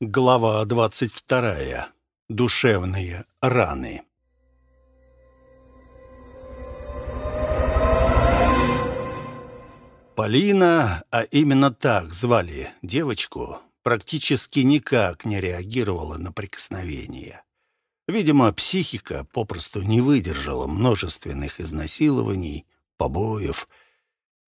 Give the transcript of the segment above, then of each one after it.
Глава двадцать вторая. Душевные раны. Полина, а именно так звали девочку, практически никак не реагировала на прикосновение. Видимо, психика попросту не выдержала множественных изнасилований, побоев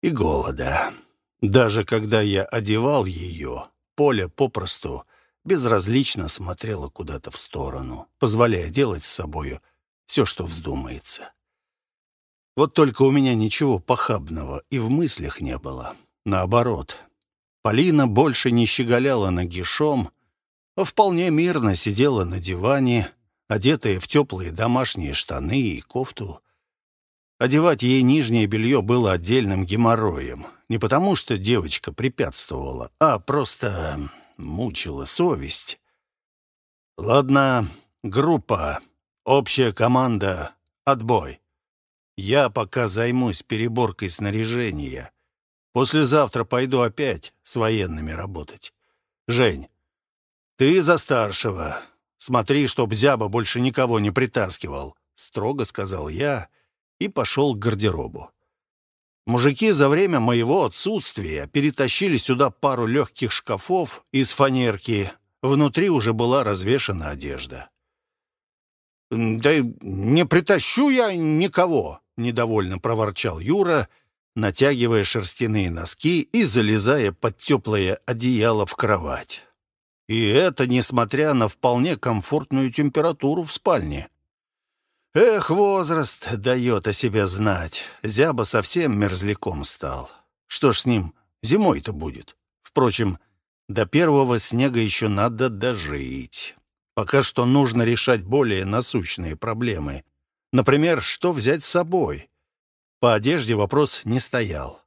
и голода. Даже когда я одевал ее, Поля попросту безразлично смотрела куда-то в сторону, позволяя делать с собою все, что вздумается. Вот только у меня ничего похабного и в мыслях не было. Наоборот, Полина больше не щеголяла нагишом, а вполне мирно сидела на диване, одетая в теплые домашние штаны и кофту. Одевать ей нижнее белье было отдельным геморроем. Не потому, что девочка препятствовала, а просто мучила совесть. «Ладно, группа, общая команда, отбой. Я пока займусь переборкой снаряжения. Послезавтра пойду опять с военными работать. Жень, ты за старшего. Смотри, чтоб зяба больше никого не притаскивал», — строго сказал я и пошел к гардеробу. Мужики за время моего отсутствия перетащили сюда пару легких шкафов из фанерки. Внутри уже была развешана одежда. «Да не притащу я никого», — недовольно проворчал Юра, натягивая шерстяные носки и залезая под теплое одеяло в кровать. И это несмотря на вполне комфортную температуру в спальне. Эх, возраст дает о себе знать. Зяба совсем мерзляком стал. Что ж с ним зимой-то будет? Впрочем, до первого снега еще надо дожить. Пока что нужно решать более насущные проблемы. Например, что взять с собой? По одежде вопрос не стоял.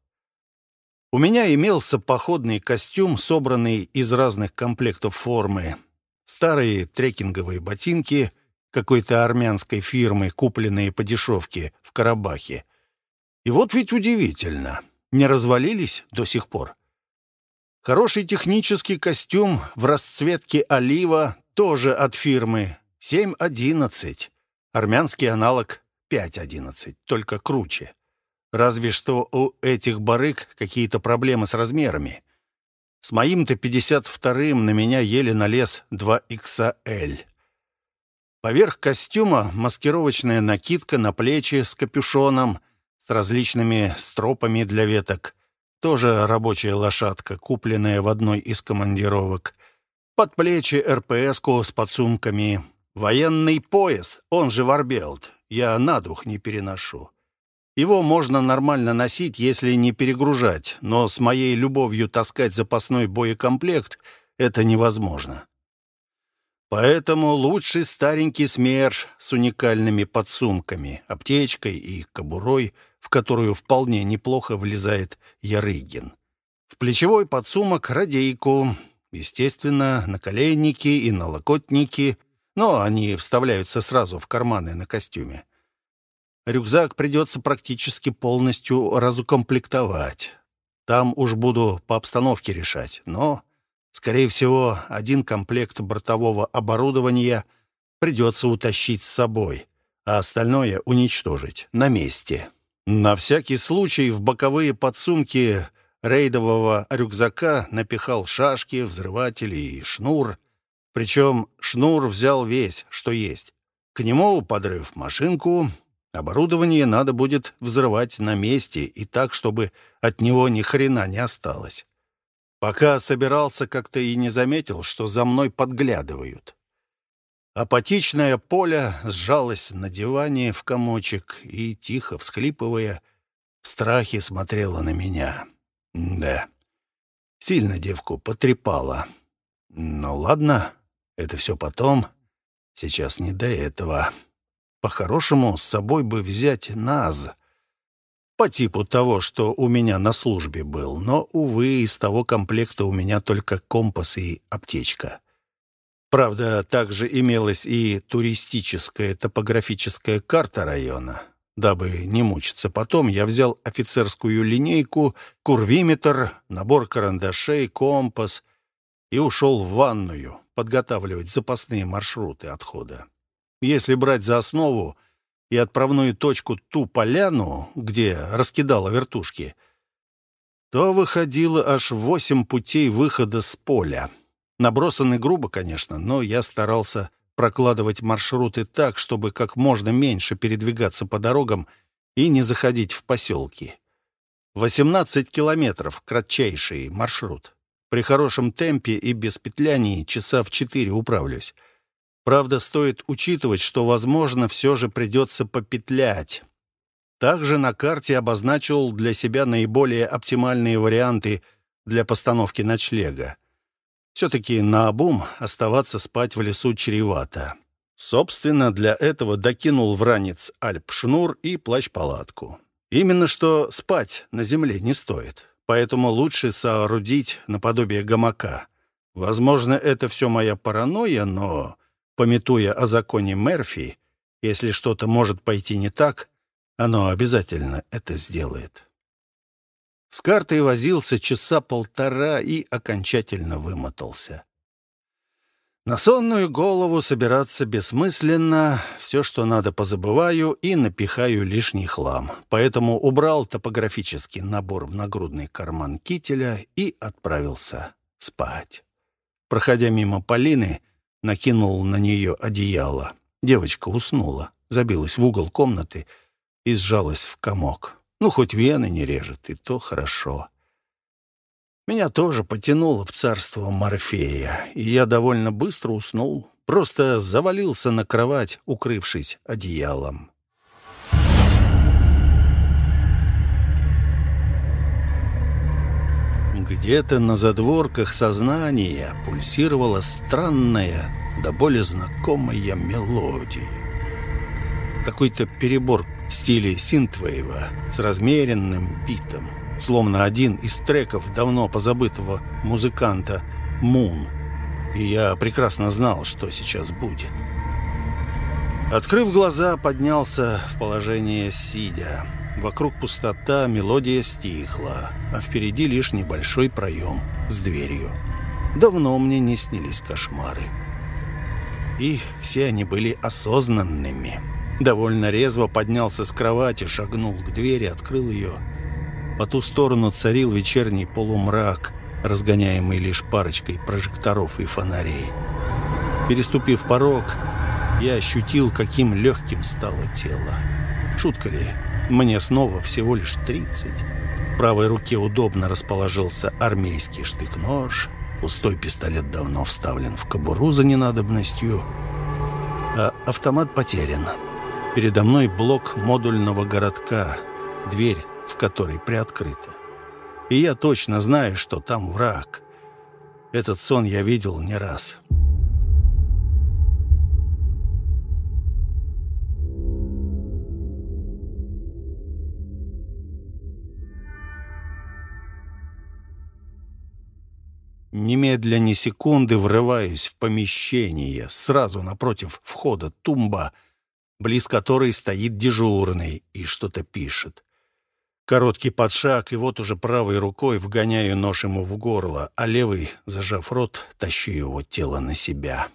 У меня имелся походный костюм, собранный из разных комплектов формы. Старые трекинговые ботинки, какой-то армянской фирмы, купленные по дешевке в Карабахе. И вот ведь удивительно, не развалились до сих пор. Хороший технический костюм в расцветке олива, тоже от фирмы, 7.11. Армянский аналог 5.11, только круче. Разве что у этих барыг какие-то проблемы с размерами. С моим-то 52-м на меня еле налез 2XL. Поверх костюма маскировочная накидка на плечи с капюшоном, с различными стропами для веток. Тоже рабочая лошадка, купленная в одной из командировок. Под плечи РПС-ку с подсумками. Военный пояс, он же варбелт. Я на дух не переношу. Его можно нормально носить, если не перегружать, но с моей любовью таскать запасной боекомплект — это невозможно. Поэтому лучший старенький СМЕРШ с уникальными подсумками, аптечкой и кобурой, в которую вполне неплохо влезает Ярыгин. В плечевой подсумок радейку, естественно, наколенники и налокотники, но они вставляются сразу в карманы на костюме. Рюкзак придется практически полностью разукомплектовать. Там уж буду по обстановке решать, но Скорее всего, один комплект бортового оборудования придется утащить с собой, а остальное уничтожить на месте. На всякий случай в боковые подсумки рейдового рюкзака напихал шашки, взрыватели и шнур. Причем шнур взял весь, что есть. К нему подрыв машинку. Оборудование надо будет взрывать на месте и так, чтобы от него ни хрена не осталось. Пока собирался, как-то и не заметил, что за мной подглядывают. Апатичная Поля сжалась на диване в комочек и, тихо всхлипывая, в страхе смотрела на меня. Да, сильно девку потрепала. Ну ладно, это все потом. Сейчас не до этого. По-хорошему, с собой бы взять Наз по типу того, что у меня на службе был, но, увы, из того комплекта у меня только компас и аптечка. Правда, также имелась и туристическая топографическая карта района. Дабы не мучиться потом, я взял офицерскую линейку, курвиметр, набор карандашей, компас и ушел в ванную подготавливать запасные маршруты отхода. Если брать за основу и отправную точку ту поляну, где раскидала вертушки, то выходило аж восемь путей выхода с поля. Набросаны грубо, конечно, но я старался прокладывать маршруты так, чтобы как можно меньше передвигаться по дорогам и не заходить в поселки. 18 километров — кратчайший маршрут. При хорошем темпе и без петляний часа в четыре управлюсь. Правда, стоит учитывать, что, возможно, все же придется попетлять. Также на карте обозначил для себя наиболее оптимальные варианты для постановки ночлега. Все-таки наобум оставаться спать в лесу чревато. Собственно, для этого докинул в ранец альп-шнур и плащ-палатку. Именно что спать на земле не стоит, поэтому лучше соорудить наподобие гамака. Возможно, это все моя паранойя, но Пометуя о законе Мерфи, если что-то может пойти не так, оно обязательно это сделает. С картой возился часа полтора и окончательно вымотался. На сонную голову собираться бессмысленно, все, что надо, позабываю и напихаю лишний хлам. Поэтому убрал топографический набор в нагрудный карман кителя и отправился спать. Проходя мимо Полины, накинул на нее одеяло. Девочка уснула, забилась в угол комнаты и сжалась в комок. Ну, хоть вены не режет, и то хорошо. Меня тоже потянуло в царство Морфея, и я довольно быстро уснул, просто завалился на кровать, укрывшись одеялом. Где-то на задворках сознания пульсировала странная, да более знакомая мелодия. Какой-то перебор в стиле синтвейва с размеренным битом, словно один из треков давно позабытого музыканта «Мун». И я прекрасно знал, что сейчас будет. Открыв глаза, поднялся в положение сидя. Вокруг пустота, мелодия стихла, а впереди лишь небольшой проем с дверью. Давно мне не снились кошмары. И все они были осознанными. Довольно резво поднялся с кровати, шагнул к двери, открыл ее. По ту сторону царил вечерний полумрак, разгоняемый лишь парочкой прожекторов и фонарей. Переступив порог, я ощутил, каким легким стало тело. Шутка ли? Мне снова всего лишь тридцать. В правой руке удобно расположился армейский штык-нож. Пустой пистолет давно вставлен в кобуру за ненадобностью. А автомат потерян. Передо мной блок модульного городка, дверь в которой приоткрыта. И я точно знаю, что там враг. Этот сон я видел не раз. Немедля ни секунды врываюсь в помещение, сразу напротив входа тумба, близ которой стоит дежурный и что-то пишет. Короткий подшаг, и вот уже правой рукой вгоняю нож ему в горло, а левый, зажав рот, тащу его тело на себя.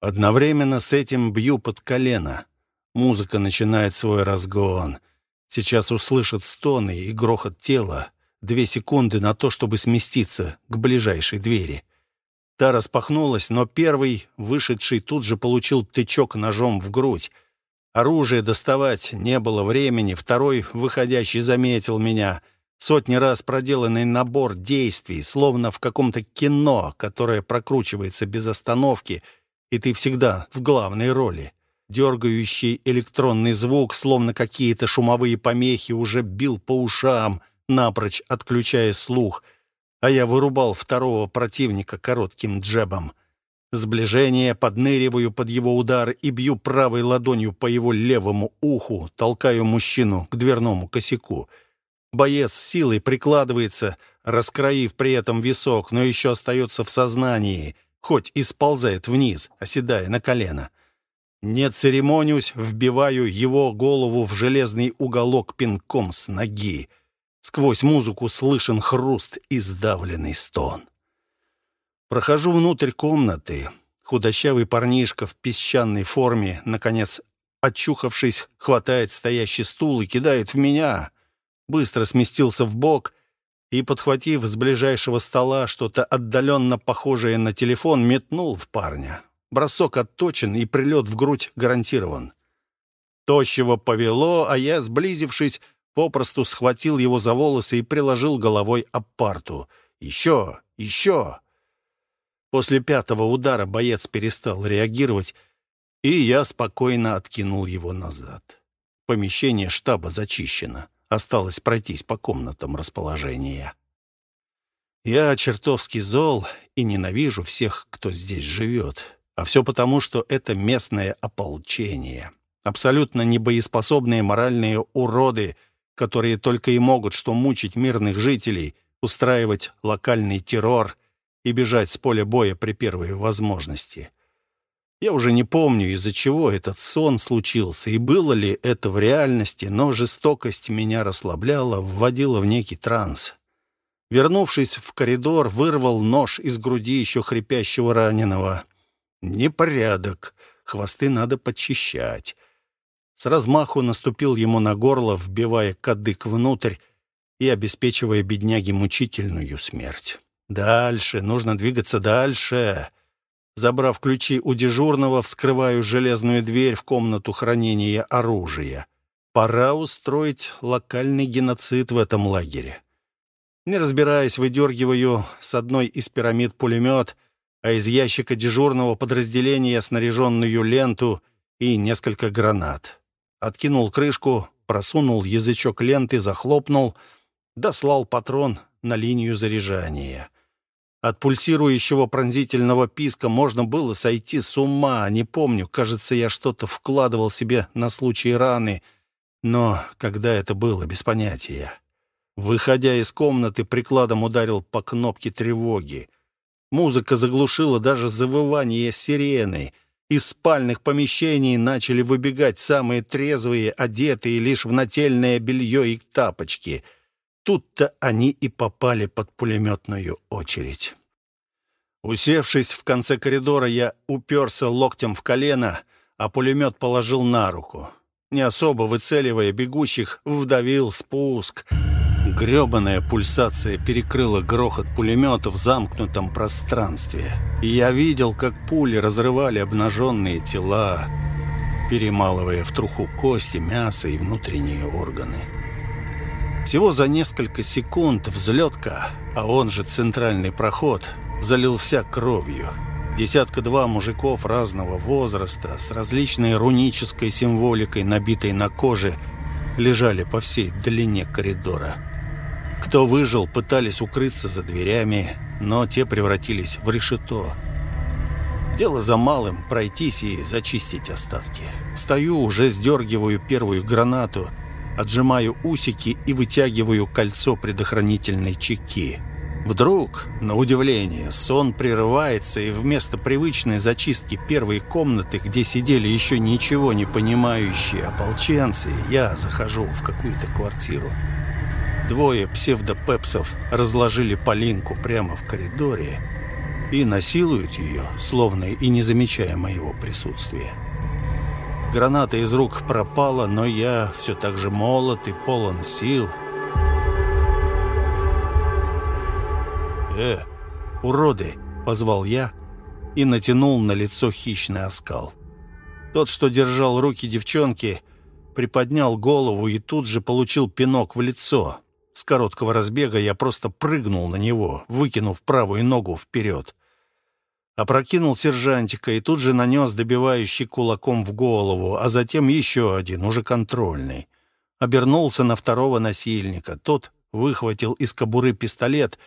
Одновременно с этим бью под колено. Музыка начинает свой разгон. Сейчас услышат стоны и грохот тела, Две секунды на то, чтобы сместиться к ближайшей двери. Та распахнулась, но первый, вышедший, тут же получил тычок ножом в грудь. Оружие доставать не было времени. Второй, выходящий, заметил меня. Сотни раз проделанный набор действий, словно в каком-то кино, которое прокручивается без остановки, и ты всегда в главной роли. Дергающий электронный звук, словно какие-то шумовые помехи, уже бил по ушам — напрочь отключая слух, а я вырубал второго противника коротким джебом. Сближение, подныриваю под его удар и бью правой ладонью по его левому уху, толкаю мужчину к дверному косяку. Боец силой прикладывается, раскроив при этом висок, но еще остается в сознании, хоть и сползает вниз, оседая на колено. Не церемонюсь, вбиваю его голову в железный уголок пинком с ноги. Сквозь музыку слышен хруст и сдавленный стон. Прохожу внутрь комнаты. Худощавый парнишка в песчаной форме, наконец, очухавшись, хватает стоящий стул и кидает в меня. Быстро сместился в бок и, подхватив с ближайшего стола что-то отдаленно похожее на телефон, метнул в парня. Бросок отточен и прилет в грудь гарантирован. Тощего повело, а я, сблизившись, попросту схватил его за волосы и приложил головой об парту. «Еще! Еще!» После пятого удара боец перестал реагировать, и я спокойно откинул его назад. Помещение штаба зачищено. Осталось пройтись по комнатам расположения. Я чертовски зол и ненавижу всех, кто здесь живет. А все потому, что это местное ополчение. Абсолютно небоеспособные моральные уроды, которые только и могут что мучить мирных жителей, устраивать локальный террор и бежать с поля боя при первой возможности. Я уже не помню, из-за чего этот сон случился, и было ли это в реальности, но жестокость меня расслабляла, вводила в некий транс. Вернувшись в коридор, вырвал нож из груди еще хрипящего раненого. Непорядок, хвосты надо подчищать. С размаху наступил ему на горло, вбивая кадык внутрь и обеспечивая бедняге мучительную смерть. Дальше, нужно двигаться дальше. Забрав ключи у дежурного, вскрываю железную дверь в комнату хранения оружия. Пора устроить локальный геноцид в этом лагере. Не разбираясь, выдергиваю с одной из пирамид пулемет, а из ящика дежурного подразделения снаряженную ленту и несколько гранат. Откинул крышку, просунул язычок ленты, захлопнул, дослал патрон на линию заряжания. От пульсирующего пронзительного писка можно было сойти с ума. Не помню, кажется, я что-то вкладывал себе на случай раны. Но когда это было, без понятия. Выходя из комнаты, прикладом ударил по кнопке тревоги. Музыка заглушила даже завывание сирены. Из спальных помещений начали выбегать самые трезвые, одетые лишь в нательное белье и тапочки — Тут-то они и попали под пулеметную очередь. Усевшись в конце коридора, я уперся локтем в колено, а пулемет положил на руку. Не особо выцеливая бегущих, вдавил спуск. Гребаная пульсация перекрыла грохот пулемета в замкнутом пространстве. Я видел, как пули разрывали обнаженные тела, перемалывая в труху кости, мясо и внутренние органы. Всего за несколько секунд взлетка, а он же центральный проход, залился кровью. Десятка-два мужиков разного возраста с различной рунической символикой, набитой на коже, лежали по всей длине коридора. Кто выжил, пытались укрыться за дверями, но те превратились в решето. Дело за малым — пройтись и зачистить остатки. Стою, уже сдергиваю первую гранату — отжимаю усики и вытягиваю кольцо предохранительной чеки. Вдруг, на удивление, сон прерывается, и вместо привычной зачистки первой комнаты, где сидели еще ничего не понимающие ополченцы, я захожу в какую-то квартиру. Двое псевдопепсов разложили Полинку прямо в коридоре и насилуют ее, словно и не замечая моего присутствия. Граната из рук пропала, но я все так же молод и полон сил. «Э, уроды!» — позвал я и натянул на лицо хищный оскал. Тот, что держал руки девчонки, приподнял голову и тут же получил пинок в лицо. С короткого разбега я просто прыгнул на него, выкинув правую ногу вперед опрокинул сержантика и тут же нанес добивающий кулаком в голову, а затем еще один, уже контрольный. Обернулся на второго насильника. Тот выхватил из кобуры пистолет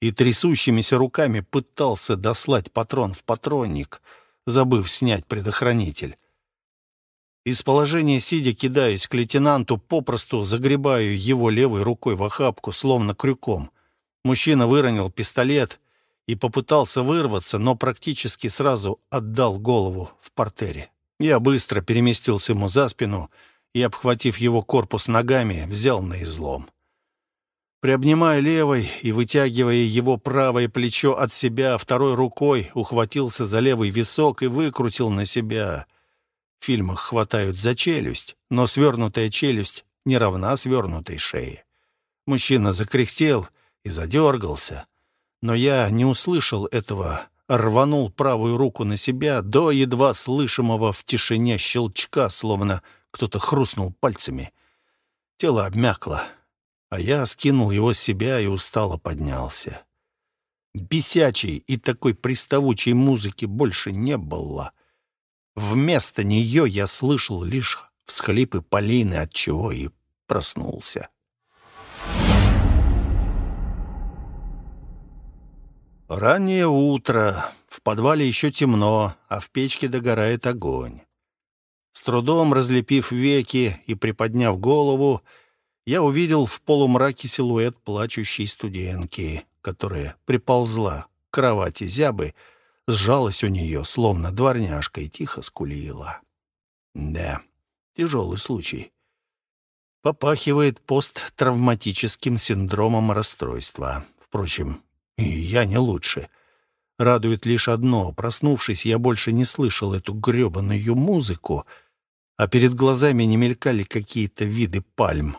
и трясущимися руками пытался дослать патрон в патронник, забыв снять предохранитель. Из положения сидя кидаюсь к лейтенанту, попросту загребаю его левой рукой в охапку, словно крюком. Мужчина выронил пистолет и попытался вырваться, но практически сразу отдал голову в портере. Я быстро переместился ему за спину и, обхватив его корпус ногами, взял на излом. Приобнимая левой и вытягивая его правое плечо от себя, второй рукой ухватился за левый висок и выкрутил на себя. Фильмах хватают за челюсть, но свернутая челюсть не равна свернутой шее. Мужчина закряхтел и задергался, но я не услышал этого, рванул правую руку на себя до едва слышимого в тишине щелчка, словно кто-то хрустнул пальцами. Тело обмякло а я скинул его с себя и устало поднялся. Бесячей и такой приставучей музыки больше не было. Вместо нее я слышал лишь всхлипы Полины, от чего и проснулся. Раннее утро. В подвале еще темно, а в печке догорает огонь. С трудом разлепив веки и приподняв голову, я увидел в полумраке силуэт плачущей студентки, которая приползла к кровати зябы, сжалась у нее, словно дворняжка, и тихо скулила. Да, тяжелый случай. Попахивает посттравматическим синдромом расстройства. Впрочем, и я не лучше. Радует лишь одно. Проснувшись, я больше не слышал эту гребаную музыку, а перед глазами не мелькали какие-то виды пальм.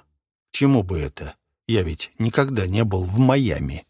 Чему бы это? Я ведь никогда не был в Майами.